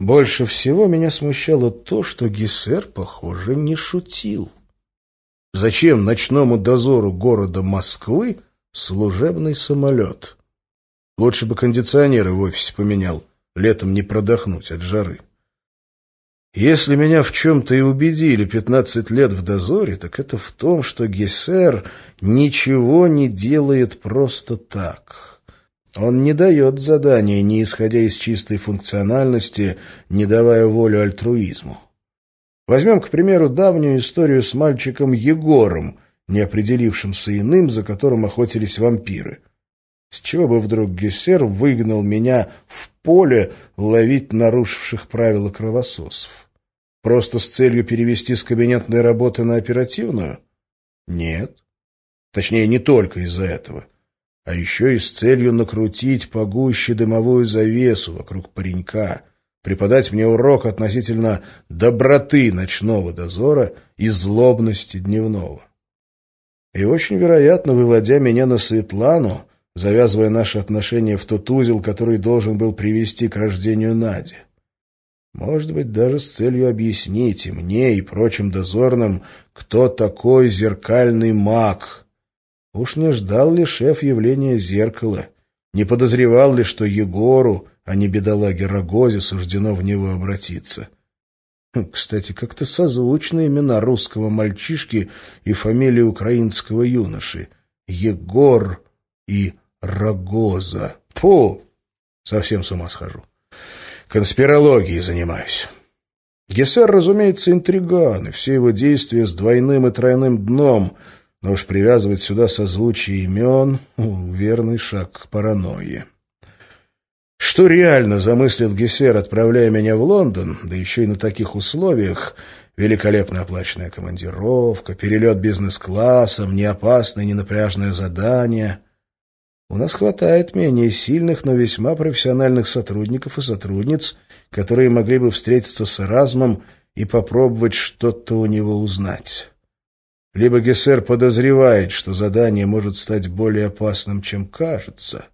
Больше всего меня смущало то, что Гессер, похоже, не шутил. Зачем ночному дозору города Москвы служебный самолет? Лучше бы кондиционеры в офисе поменял, летом не продохнуть от жары. Если меня в чем-то и убедили пятнадцать лет в дозоре, так это в том, что Гессер ничего не делает просто так. Он не дает задания, не исходя из чистой функциональности, не давая волю альтруизму. Возьмем, к примеру, давнюю историю с мальчиком Егором, не определившимся иным, за которым охотились вампиры. С чего бы вдруг Гессер выгнал меня в поле ловить нарушивших правила кровососов? Просто с целью перевести с кабинетной работы на оперативную? Нет. Точнее, не только из-за этого а еще и с целью накрутить погуще дымовую завесу вокруг паренька, преподать мне урок относительно доброты ночного дозора и злобности дневного. И очень вероятно, выводя меня на Светлану, завязывая наши отношения в тот узел, который должен был привести к рождению Нади. Может быть, даже с целью объяснить и мне, и прочим дозорным, кто такой зеркальный маг — Уж не ждал ли шеф явления зеркала? Не подозревал ли, что Егору, а не бедолаге Рогозе, суждено в него обратиться? Хм, кстати, как-то созвучны имена русского мальчишки и фамилии украинского юноши. Егор и Рогоза. Фу! Совсем с ума схожу. Конспирологией занимаюсь. Гессер, разумеется, интриган, и все его действия с двойным и тройным дном — но уж привязывать сюда созвучие имен — верный шаг к паранойи. Что реально замыслил Гессер, отправляя меня в Лондон, да еще и на таких условиях, великолепно оплаченная командировка, перелет бизнес-классом, неопасное, ненапряжное задание. У нас хватает менее сильных, но весьма профессиональных сотрудников и сотрудниц, которые могли бы встретиться с Эразмом и попробовать что-то у него узнать. Либо Гессер подозревает, что задание может стать более опасным, чем кажется,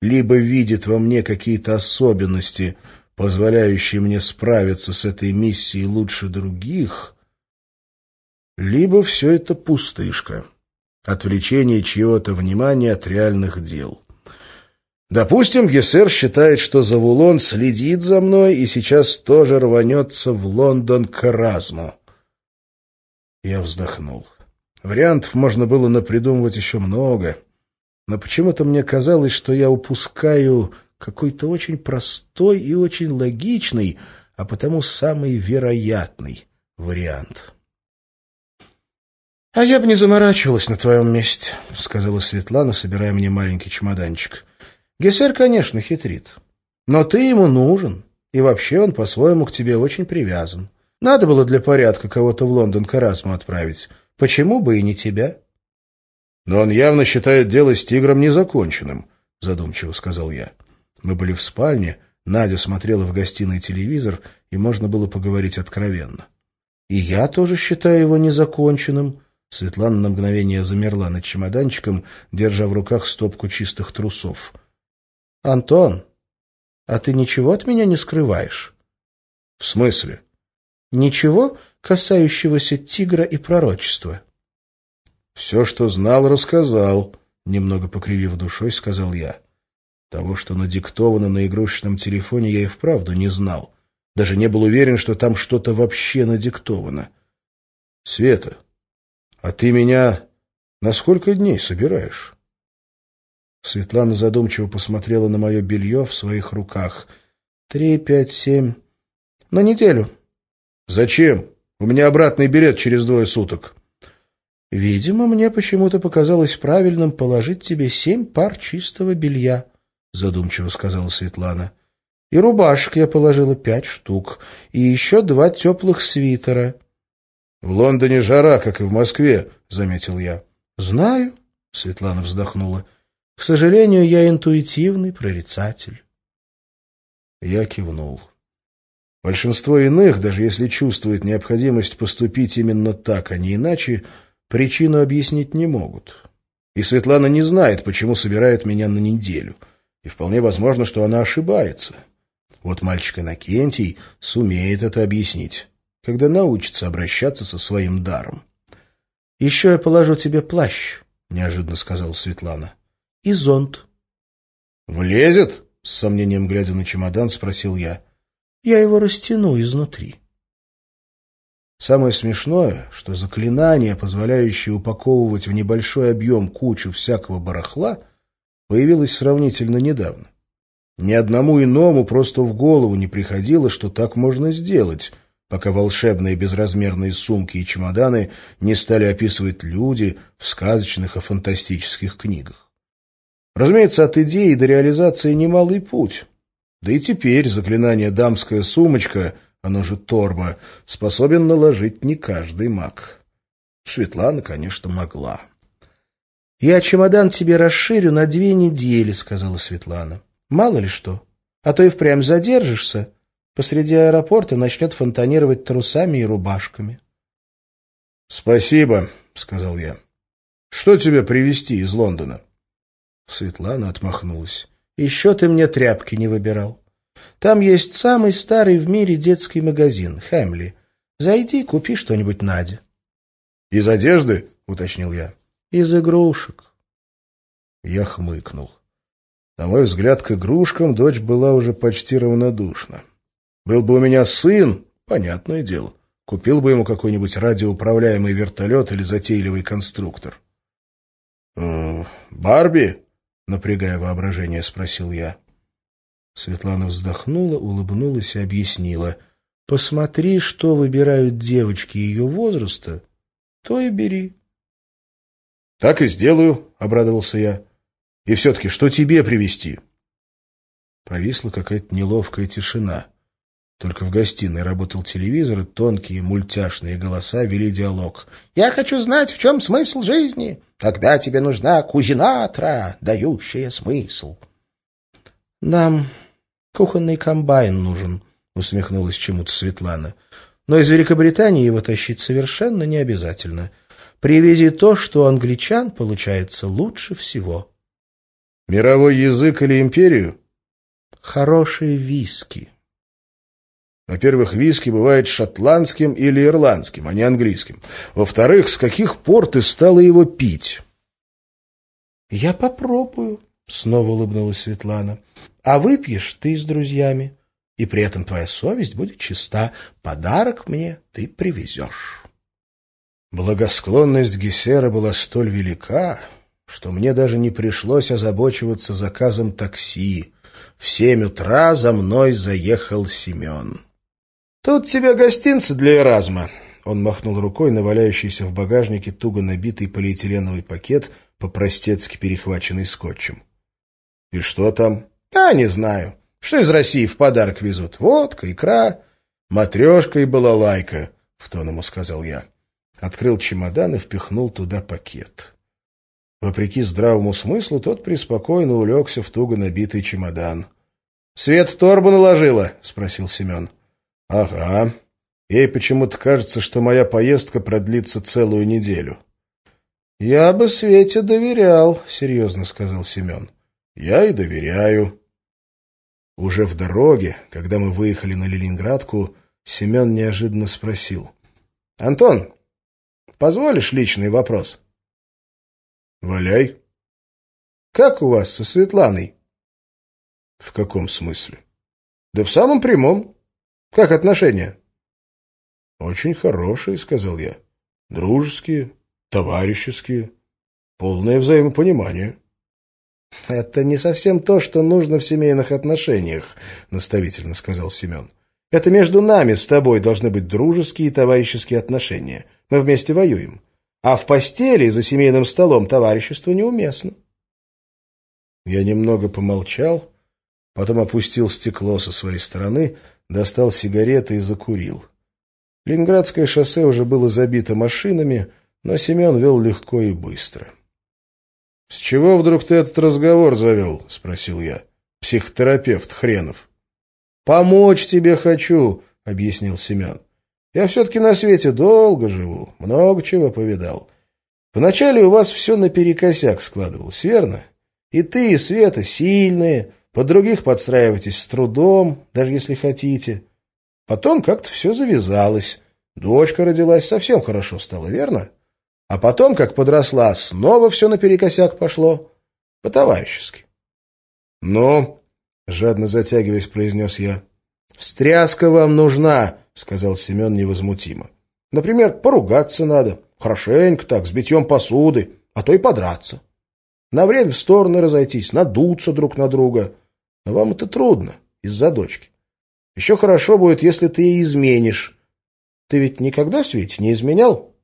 либо видит во мне какие-то особенности, позволяющие мне справиться с этой миссией лучше других, либо все это пустышка, отвлечение чьего-то внимания от реальных дел. Допустим, Гессер считает, что Завулон следит за мной и сейчас тоже рванется в Лондон к Эразму. Я вздохнул. Вариантов можно было напридумывать еще много, но почему-то мне казалось, что я упускаю какой-то очень простой и очень логичный, а потому самый вероятный вариант. — А я бы не заморачивалась на твоем месте, — сказала Светлана, собирая мне маленький чемоданчик. — Гессер, конечно, хитрит, но ты ему нужен, и вообще он по-своему к тебе очень привязан. Надо было для порядка кого-то в Лондон к Эрасму отправить. Почему бы и не тебя? — Но он явно считает дело с тигром незаконченным, — задумчиво сказал я. Мы были в спальне, Надя смотрела в гостиной телевизор, и можно было поговорить откровенно. — И я тоже считаю его незаконченным. Светлана на мгновение замерла над чемоданчиком, держа в руках стопку чистых трусов. — Антон, а ты ничего от меня не скрываешь? — В смысле? Ничего, касающегося тигра и пророчества? — Все, что знал, рассказал, — немного покривив душой, сказал я. Того, что надиктовано на игрушечном телефоне, я и вправду не знал. Даже не был уверен, что там что-то вообще надиктовано. — Света, а ты меня на сколько дней собираешь? Светлана задумчиво посмотрела на мое белье в своих руках. — Три, пять, семь... На неделю. «Зачем? У меня обратный билет через двое суток». «Видимо, мне почему-то показалось правильным положить тебе семь пар чистого белья», — задумчиво сказала Светлана. «И рубашек я положила пять штук, и еще два теплых свитера». «В Лондоне жара, как и в Москве», — заметил я. «Знаю», — Светлана вздохнула. «К сожалению, я интуитивный прорицатель». Я кивнул. Большинство иных, даже если чувствуют необходимость поступить именно так, а не иначе, причину объяснить не могут. И Светлана не знает, почему собирает меня на неделю. И вполне возможно, что она ошибается. Вот мальчик Иннокентий сумеет это объяснить, когда научится обращаться со своим даром. — Еще я положу тебе плащ, — неожиданно сказала Светлана, — и зонт. — Влезет? — с сомнением глядя на чемодан, спросил я. — Я его растяну изнутри. Самое смешное, что заклинание, позволяющее упаковывать в небольшой объем кучу всякого барахла, появилось сравнительно недавно. Ни одному иному просто в голову не приходило, что так можно сделать, пока волшебные безразмерные сумки и чемоданы не стали описывать люди в сказочных и фантастических книгах. Разумеется, от идеи до реализации немалый путь. Да и теперь заклинание «дамская сумочка» оно же торба, способен наложить не каждый маг. Светлана, конечно, могла. — Я чемодан тебе расширю на две недели, — сказала Светлана. — Мало ли что. А то и впрямь задержишься. Посреди аэропорта начнет фонтанировать трусами и рубашками. — Спасибо, — сказал я. — Что тебе привезти из Лондона? Светлана отмахнулась. — Еще ты мне тряпки не выбирал. Там есть самый старый в мире детский магазин, Хэмли. Зайди, купи что-нибудь Наде. — Из одежды? — уточнил я. — Из игрушек. Я хмыкнул. На мой взгляд, к игрушкам дочь была уже почти равнодушна. Был бы у меня сын, понятное дело, купил бы ему какой-нибудь радиоуправляемый вертолет или затейливый конструктор. «Э, «Барби?» — напрягая воображение, спросил я. Светлана вздохнула, улыбнулась и объяснила. — Посмотри, что выбирают девочки ее возраста, то и бери. — Так и сделаю, — обрадовался я. — И все-таки, что тебе привезти? Повисла какая-то неловкая тишина. Только в гостиной работал телевизор, и тонкие мультяшные голоса вели диалог. «Я хочу знать, в чем смысл жизни, когда тебе нужна кузинатра, дающая смысл». «Нам Кухонный комбайн нужен, — усмехнулась чему-то Светлана. Но из Великобритании его тащить совершенно не обязательно. Привези то, что у англичан получается лучше всего. Мировой язык или империю? Хорошие виски. Во-первых, виски бывает шотландским или ирландским, а не английским. Во-вторых, с каких пор ты стала его пить? — Я попробую, — снова улыбнулась Светлана. А выпьешь ты с друзьями, и при этом твоя совесть будет чиста. Подарок мне ты привезешь. Благосклонность Гессера была столь велика, что мне даже не пришлось озабочиваться заказом такси. В семь утра за мной заехал Семен. — Тут тебе гостинцы для Эразма. Он махнул рукой на валяющийся в багажнике туго набитый полиэтиленовый пакет, по-простецки перехваченный скотчем. — И что там? Да, не знаю. Что из России в подарок везут? Водка, икра, матрешка и балалайка, — в тон ему сказал я. Открыл чемодан и впихнул туда пакет. Вопреки здравому смыслу, тот преспокойно улегся в туго набитый чемодан. — Свет торбу наложила? — спросил Семен. — Ага. Ей почему-то кажется, что моя поездка продлится целую неделю. — Я бы Свете доверял, — серьезно сказал Семен. — Я и доверяю. Уже в дороге, когда мы выехали на Ленинградку, Семен неожиданно спросил. — Антон, позволишь личный вопрос? — Валяй. — Как у вас со Светланой? — В каком смысле? — Да в самом прямом. Как отношения? — Очень хорошие, — сказал я. — Дружеские, товарищеские, полное взаимопонимание. —— Это не совсем то, что нужно в семейных отношениях, — наставительно сказал Семен. — Это между нами с тобой должны быть дружеские и товарищеские отношения. Мы вместе воюем. А в постели за семейным столом товарищество неуместно. Я немного помолчал, потом опустил стекло со своей стороны, достал сигареты и закурил. Ленинградское шоссе уже было забито машинами, но Семен вел легко и быстро. —— С чего вдруг ты этот разговор завел? — спросил я. — Психотерапевт хренов. — Помочь тебе хочу, — объяснил Семен. — Я все-таки на свете долго живу, много чего повидал. Вначале у вас все наперекосяк складывалось, верно? И ты, и Света сильные, Под других подстраивайтесь с трудом, даже если хотите. Потом как-то все завязалось. Дочка родилась, совсем хорошо стало, верно? А потом, как подросла, снова все наперекосяк пошло. По-товарищески. — Ну, — жадно затягиваясь, произнес я. — Встряска вам нужна, — сказал Семен невозмутимо. — Например, поругаться надо. Хорошенько так, с битьем посуды, а то и подраться. На время в стороны разойтись, надуться друг на друга. Но вам это трудно, из-за дочки. Еще хорошо будет, если ты ей изменишь. Ты ведь никогда, Свете, не изменял?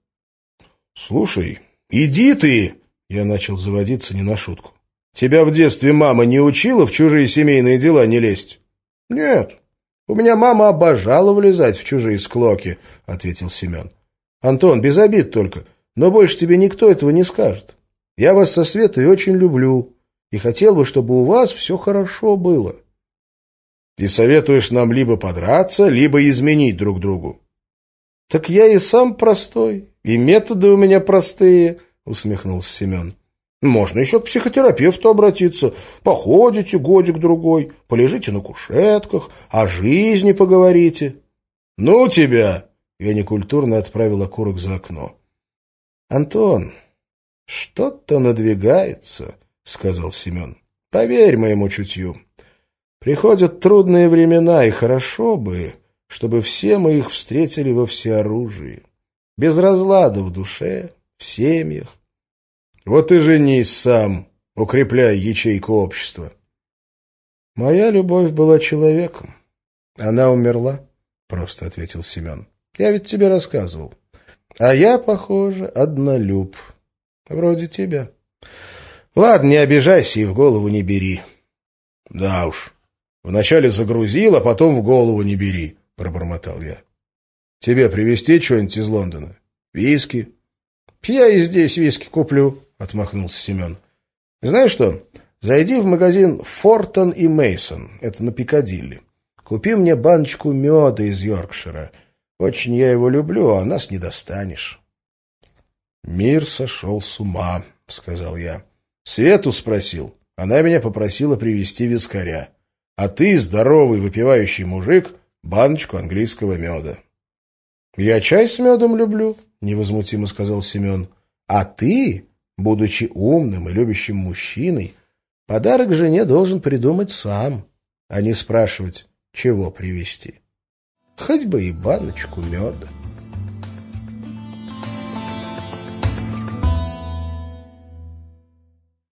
— Слушай, иди ты! — я начал заводиться не на шутку. — Тебя в детстве мама не учила в чужие семейные дела не лезть? — Нет, у меня мама обожала влезать в чужие склоки, — ответил Семен. — Антон, без обид только, но больше тебе никто этого не скажет. Я вас со Светой очень люблю и хотел бы, чтобы у вас все хорошо было. И советуешь нам либо подраться, либо изменить друг другу. — Так я и сам простой, и методы у меня простые, — усмехнулся Семен. — Можно еще к психотерапевту обратиться. Походите годик-другой, полежите на кушетках, о жизни поговорите. — Ну тебя! — я некультурно отправил окурок за окно. — Антон, что-то надвигается, — сказал Семен. — Поверь моему чутью. Приходят трудные времена, и хорошо бы, чтобы все мы их встретили во всеоружии, без разлада в душе, в семьях. Вот и женись сам, укрепляя ячейку общества. Моя любовь была человеком. Она умерла, — просто ответил Семен. Я ведь тебе рассказывал. А я, похоже, однолюб. Вроде тебя. Ладно, не обижайся и в голову не бери. Да уж, Вначале загрузил, а потом в голову не бери, — пробормотал я. — Тебе привезти что-нибудь из Лондона? Виски? — Я и здесь виски куплю, — отмахнулся Семен. — Знаешь что, зайди в магазин «Фортон и Мейсон, это на Пикадилли. Купи мне баночку меда из Йоркшира. Очень я его люблю, а нас не достанешь. — Мир сошел с ума, — сказал я. Свету спросил. Она меня попросила привезти вискаря а ты, здоровый выпивающий мужик, баночку английского меда. — Я чай с медом люблю, — невозмутимо сказал Семен. — А ты, будучи умным и любящим мужчиной, подарок жене должен придумать сам, а не спрашивать, чего привезти. Хоть бы и баночку меда.